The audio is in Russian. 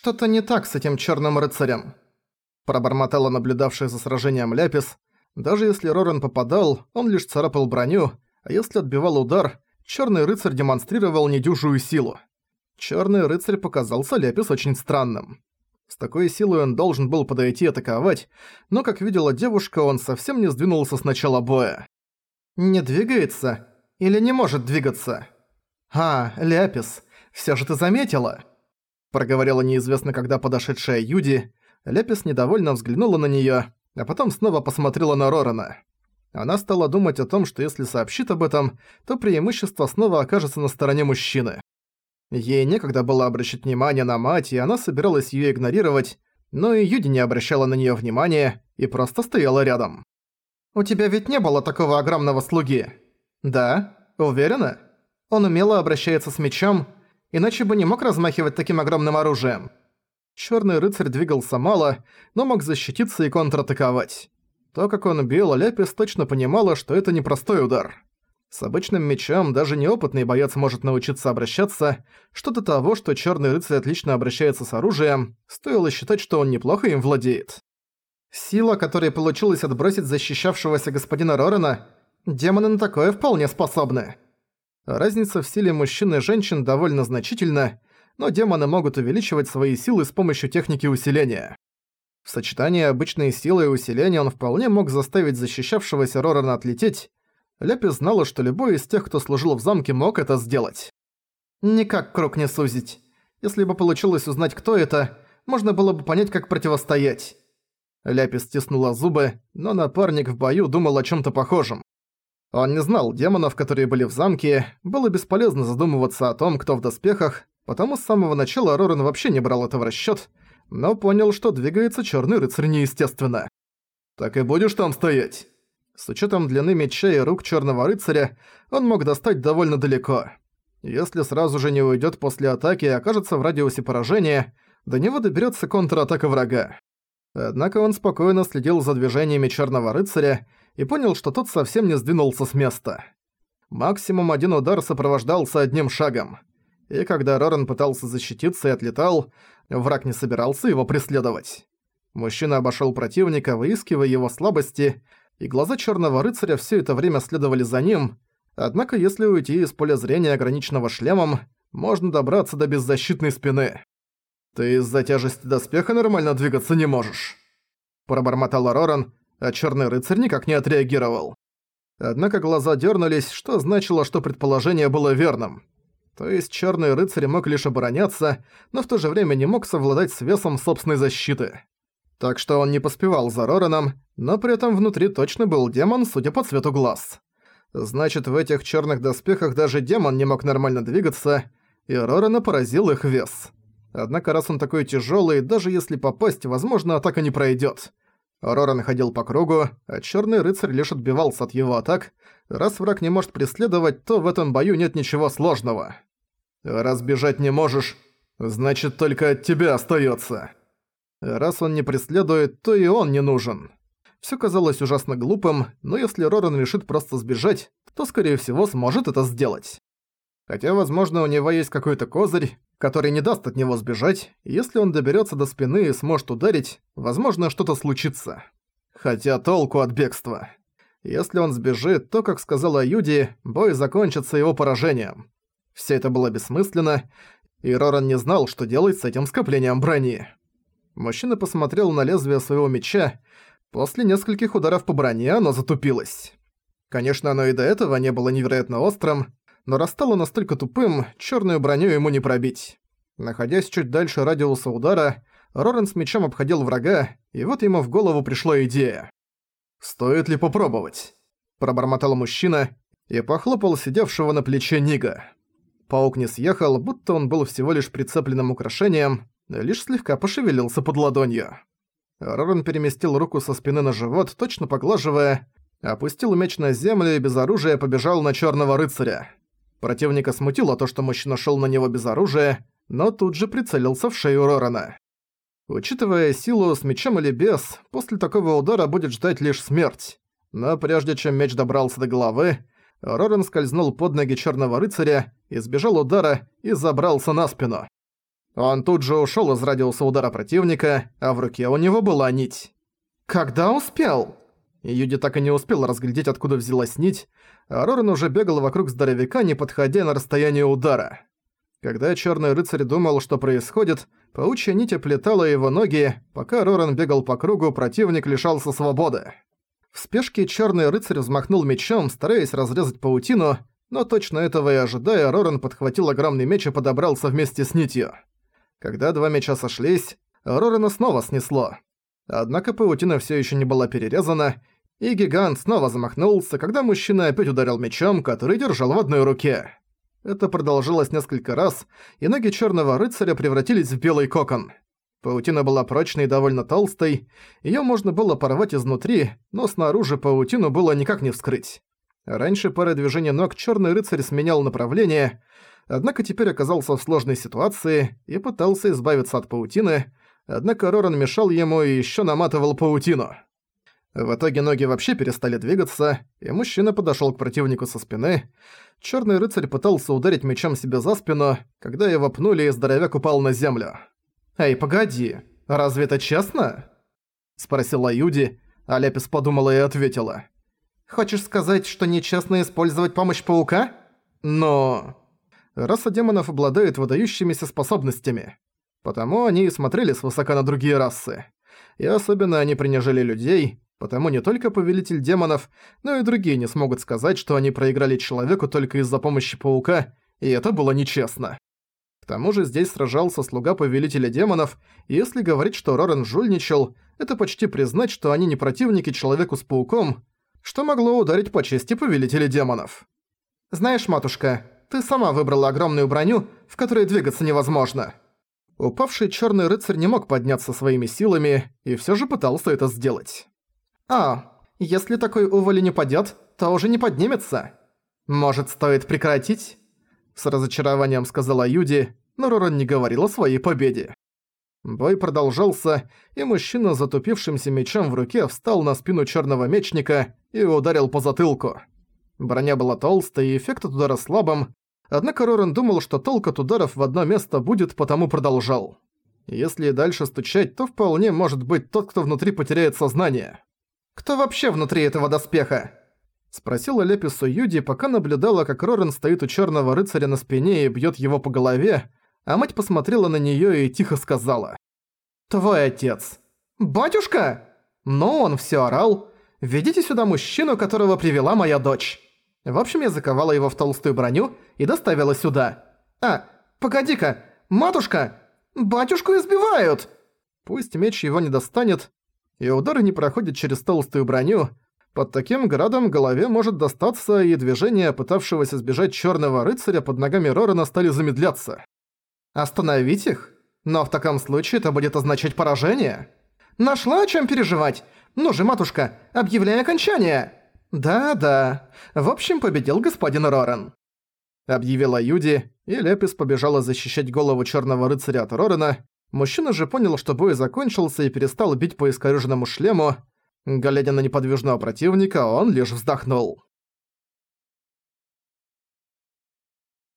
«Что-то не так с этим черным рыцарем», – пробормотала наблюдавшая за сражением Ляпис. Даже если Роран попадал, он лишь царапал броню, а если отбивал удар, черный рыцарь демонстрировал недюжую силу. Черный рыцарь показался Ляпис очень странным. С такой силой он должен был подойти и атаковать, но, как видела девушка, он совсем не сдвинулся с начала боя. «Не двигается? Или не может двигаться?» «А, Ляпис, всё же ты заметила?» Проговорила неизвестно когда подошедшая Юди. Лепис недовольно взглянула на неё, а потом снова посмотрела на Рорана. Она стала думать о том, что если сообщит об этом, то преимущество снова окажется на стороне мужчины. Ей некогда было обращать внимание на мать, и она собиралась её игнорировать, но и Юди не обращала на неё внимания и просто стояла рядом. «У тебя ведь не было такого огромного слуги?» «Да? Уверена?» Он умело обращается с мечом, иначе бы не мог размахивать таким огромным оружием. Чёрный рыцарь двигался мало, но мог защититься и контратаковать. То, как он бил, Ляпис точно понимала, что это непростой удар. С обычным мечом даже неопытный боец может научиться обращаться, что до того, что чёрный рыцарь отлично обращается с оружием, стоило считать, что он неплохо им владеет. Сила, которая получилось отбросить защищавшегося господина Рорена, демоны на такое вполне способны. Разница в силе мужчин и женщин довольно значительна, но демоны могут увеличивать свои силы с помощью техники усиления. В сочетании обычной силы и усиления он вполне мог заставить защищавшегося Рорана отлететь. Ляпис знала, что любой из тех, кто служил в замке, мог это сделать. Никак круг не сузить. Если бы получилось узнать, кто это, можно было бы понять, как противостоять. Ляпис стиснула зубы, но напарник в бою думал о чем то похожем. Он не знал демонов, которые были в замке, было бесполезно задумываться о том, кто в доспехах, потому с самого начала Рорен вообще не брал это в расчёт, но понял, что двигается чёрный рыцарь неестественно. «Так и будешь там стоять?» С учётом длины меча и рук чёрного рыцаря, он мог достать довольно далеко. Если сразу же не уйдёт после атаки и окажется в радиусе поражения, до него доберётся контратака врага. Однако он спокойно следил за движениями чёрного рыцаря и понял, что тот совсем не сдвинулся с места. Максимум один удар сопровождался одним шагом. И когда Роран пытался защититься и отлетал, враг не собирался его преследовать. Мужчина обошёл противника, выискивая его слабости, и глаза Чёрного Рыцаря всё это время следовали за ним, однако если уйти из поля зрения ограниченного шлемом, можно добраться до беззащитной спины. «Ты из-за тяжести доспеха нормально двигаться не можешь», – пробормотал Роран, а Черный Рыцарь никак не отреагировал. Однако глаза дернулись, что значило, что предположение было верным. То есть Черный Рыцарь мог лишь обороняться, но в то же время не мог совладать с весом собственной защиты. Так что он не поспевал за Рораном, но при этом внутри точно был демон, судя по цвету глаз. Значит, в этих черных доспехах даже демон не мог нормально двигаться, и Рорана поразил их вес. Однако раз он такой тяжелый, даже если попасть, возможно, атака не пройдет. Роран ходил по кругу, а Черный Рыцарь лишь отбивался от его атак. Раз враг не может преследовать, то в этом бою нет ничего сложного. Раз бежать не можешь, значит только от тебя остается. Раз он не преследует, то и он не нужен. Все казалось ужасно глупым, но если Роран решит просто сбежать, то скорее всего сможет это сделать. Хотя, возможно, у него есть какой-то козырь, который не даст от него сбежать, если он доберется до спины и сможет ударить, возможно, что-то случится. Хотя толку от бегства. Если он сбежит, то, как сказала Юди, бой закончится его поражением. Все это было бессмысленно, и Роран не знал, что делать с этим скоплением брони. Мужчина посмотрел на лезвие своего меча. После нескольких ударов по броне оно затупилось. Конечно, оно и до этого не было невероятно острым, но раз стало настолько тупым, черную броню ему не пробить. Находясь чуть дальше радиуса удара, Рорен с мечом обходил врага, и вот ему в голову пришла идея. «Стоит ли попробовать?» – пробормотал мужчина и похлопал сидевшего на плече Нига. Паук не съехал, будто он был всего лишь прицепленным украшением, лишь слегка пошевелился под ладонью. Рорен переместил руку со спины на живот, точно поглаживая, опустил меч на землю и без оружия побежал на черного рыцаря. Противника смутило то, что мужчина шел на него без оружия, но тут же прицелился в шею Рорана. Учитывая силу с мечом или без, после такого удара будет ждать лишь смерть. Но прежде чем меч добрался до головы, Роран скользнул под ноги черного рыцаря, избежал удара и забрался на спину. Он тут же ушёл из радиуса удара противника, а в руке у него была нить. «Когда успел?» Юди так и не успел разглядеть, откуда взялась нить, а Роран уже бегал вокруг здоровяка, не подходя на расстояние удара. Когда Чёрный Рыцарь думал, что происходит, паучья нить оплетала его ноги, пока Роран бегал по кругу, противник лишался свободы. В спешке Чёрный Рыцарь взмахнул мечом, стараясь разрезать паутину, но точно этого и ожидая, Роран подхватил огромный меч и подобрался вместе с нитью. Когда два меча сошлись, Рорана снова снесло. Однако паутина всё ещё не была перерезана, и гигант снова замахнулся, когда мужчина опять ударил мечом, который держал в одной руке. Это продолжилось несколько раз, и ноги Черного Рыцаря превратились в белый кокон. Паутина была прочной и довольно толстой, её можно было порвать изнутри, но снаружи паутину было никак не вскрыть. Раньше пара движений ног Черный Рыцарь сменял направление, однако теперь оказался в сложной ситуации и пытался избавиться от паутины, однако Роран мешал ему и ещё наматывал паутину. В итоге ноги вообще перестали двигаться, и мужчина подошёл к противнику со спины. Чёрный рыцарь пытался ударить мечом себе за спину, когда его пнули и здоровяк упал на землю. «Эй, погоди, разве это честно?» Спросила Юди, а Лепис подумала и ответила. «Хочешь сказать, что нечестно использовать помощь паука?» «Но...» Раса демонов обладает выдающимися способностями. Потому они и смотрели свысока на другие расы. И особенно они принижали людей, Потому не только Повелитель Демонов, но и другие не смогут сказать, что они проиграли человеку только из-за помощи Паука, и это было нечестно. К тому же здесь сражался слуга Повелителя Демонов, и если говорить, что Рорен жульничал, это почти признать, что они не противники Человеку с Пауком, что могло ударить по чести Повелителя Демонов. «Знаешь, матушка, ты сама выбрала огромную броню, в которой двигаться невозможно». Упавший Черный Рыцарь не мог подняться своими силами, и все же пытался это сделать. «А, если такой уволи не падёт, то уже не поднимется. Может, стоит прекратить?» С разочарованием сказала Юди, но Роран не говорил о своей победе. Бой продолжался, и мужчина с затупившимся мечом в руке встал на спину черного мечника и ударил по затылку. Броня была толстой и эффект от удара слабым, однако Роран думал, что толк от ударов в одно место будет, потому продолжал. Если дальше стучать, то вполне может быть тот, кто внутри потеряет сознание. «Кто вообще внутри этого доспеха?» Спросила Лепису Юди, пока наблюдала, как Рорен стоит у черного рыцаря на спине и бьет его по голове, а мать посмотрела на нее и тихо сказала. «Твой отец». «Батюшка?» Но он все орал. «Ведите сюда мужчину, которого привела моя дочь». В общем, я заковала его в толстую броню и доставила сюда. «А, погоди-ка, матушка! Батюшку избивают!» Пусть меч его не достанет, и удары не проходят через толстую броню, под таким градом голове может достаться, и движения пытавшегося сбежать черного рыцаря под ногами Рорана стали замедляться. Остановить их? Но в таком случае это будет означать поражение. Нашла о чем переживать? Ну же, матушка, объявляй окончание! Да-да, в общем, победил господин Роран. Объявила Юди, и Лепис побежала защищать голову черного рыцаря от Рорана, Мужчина же понял, что бой закончился и перестал бить по искорёженному шлему. Глядя на неподвижного противника, он лишь вздохнул.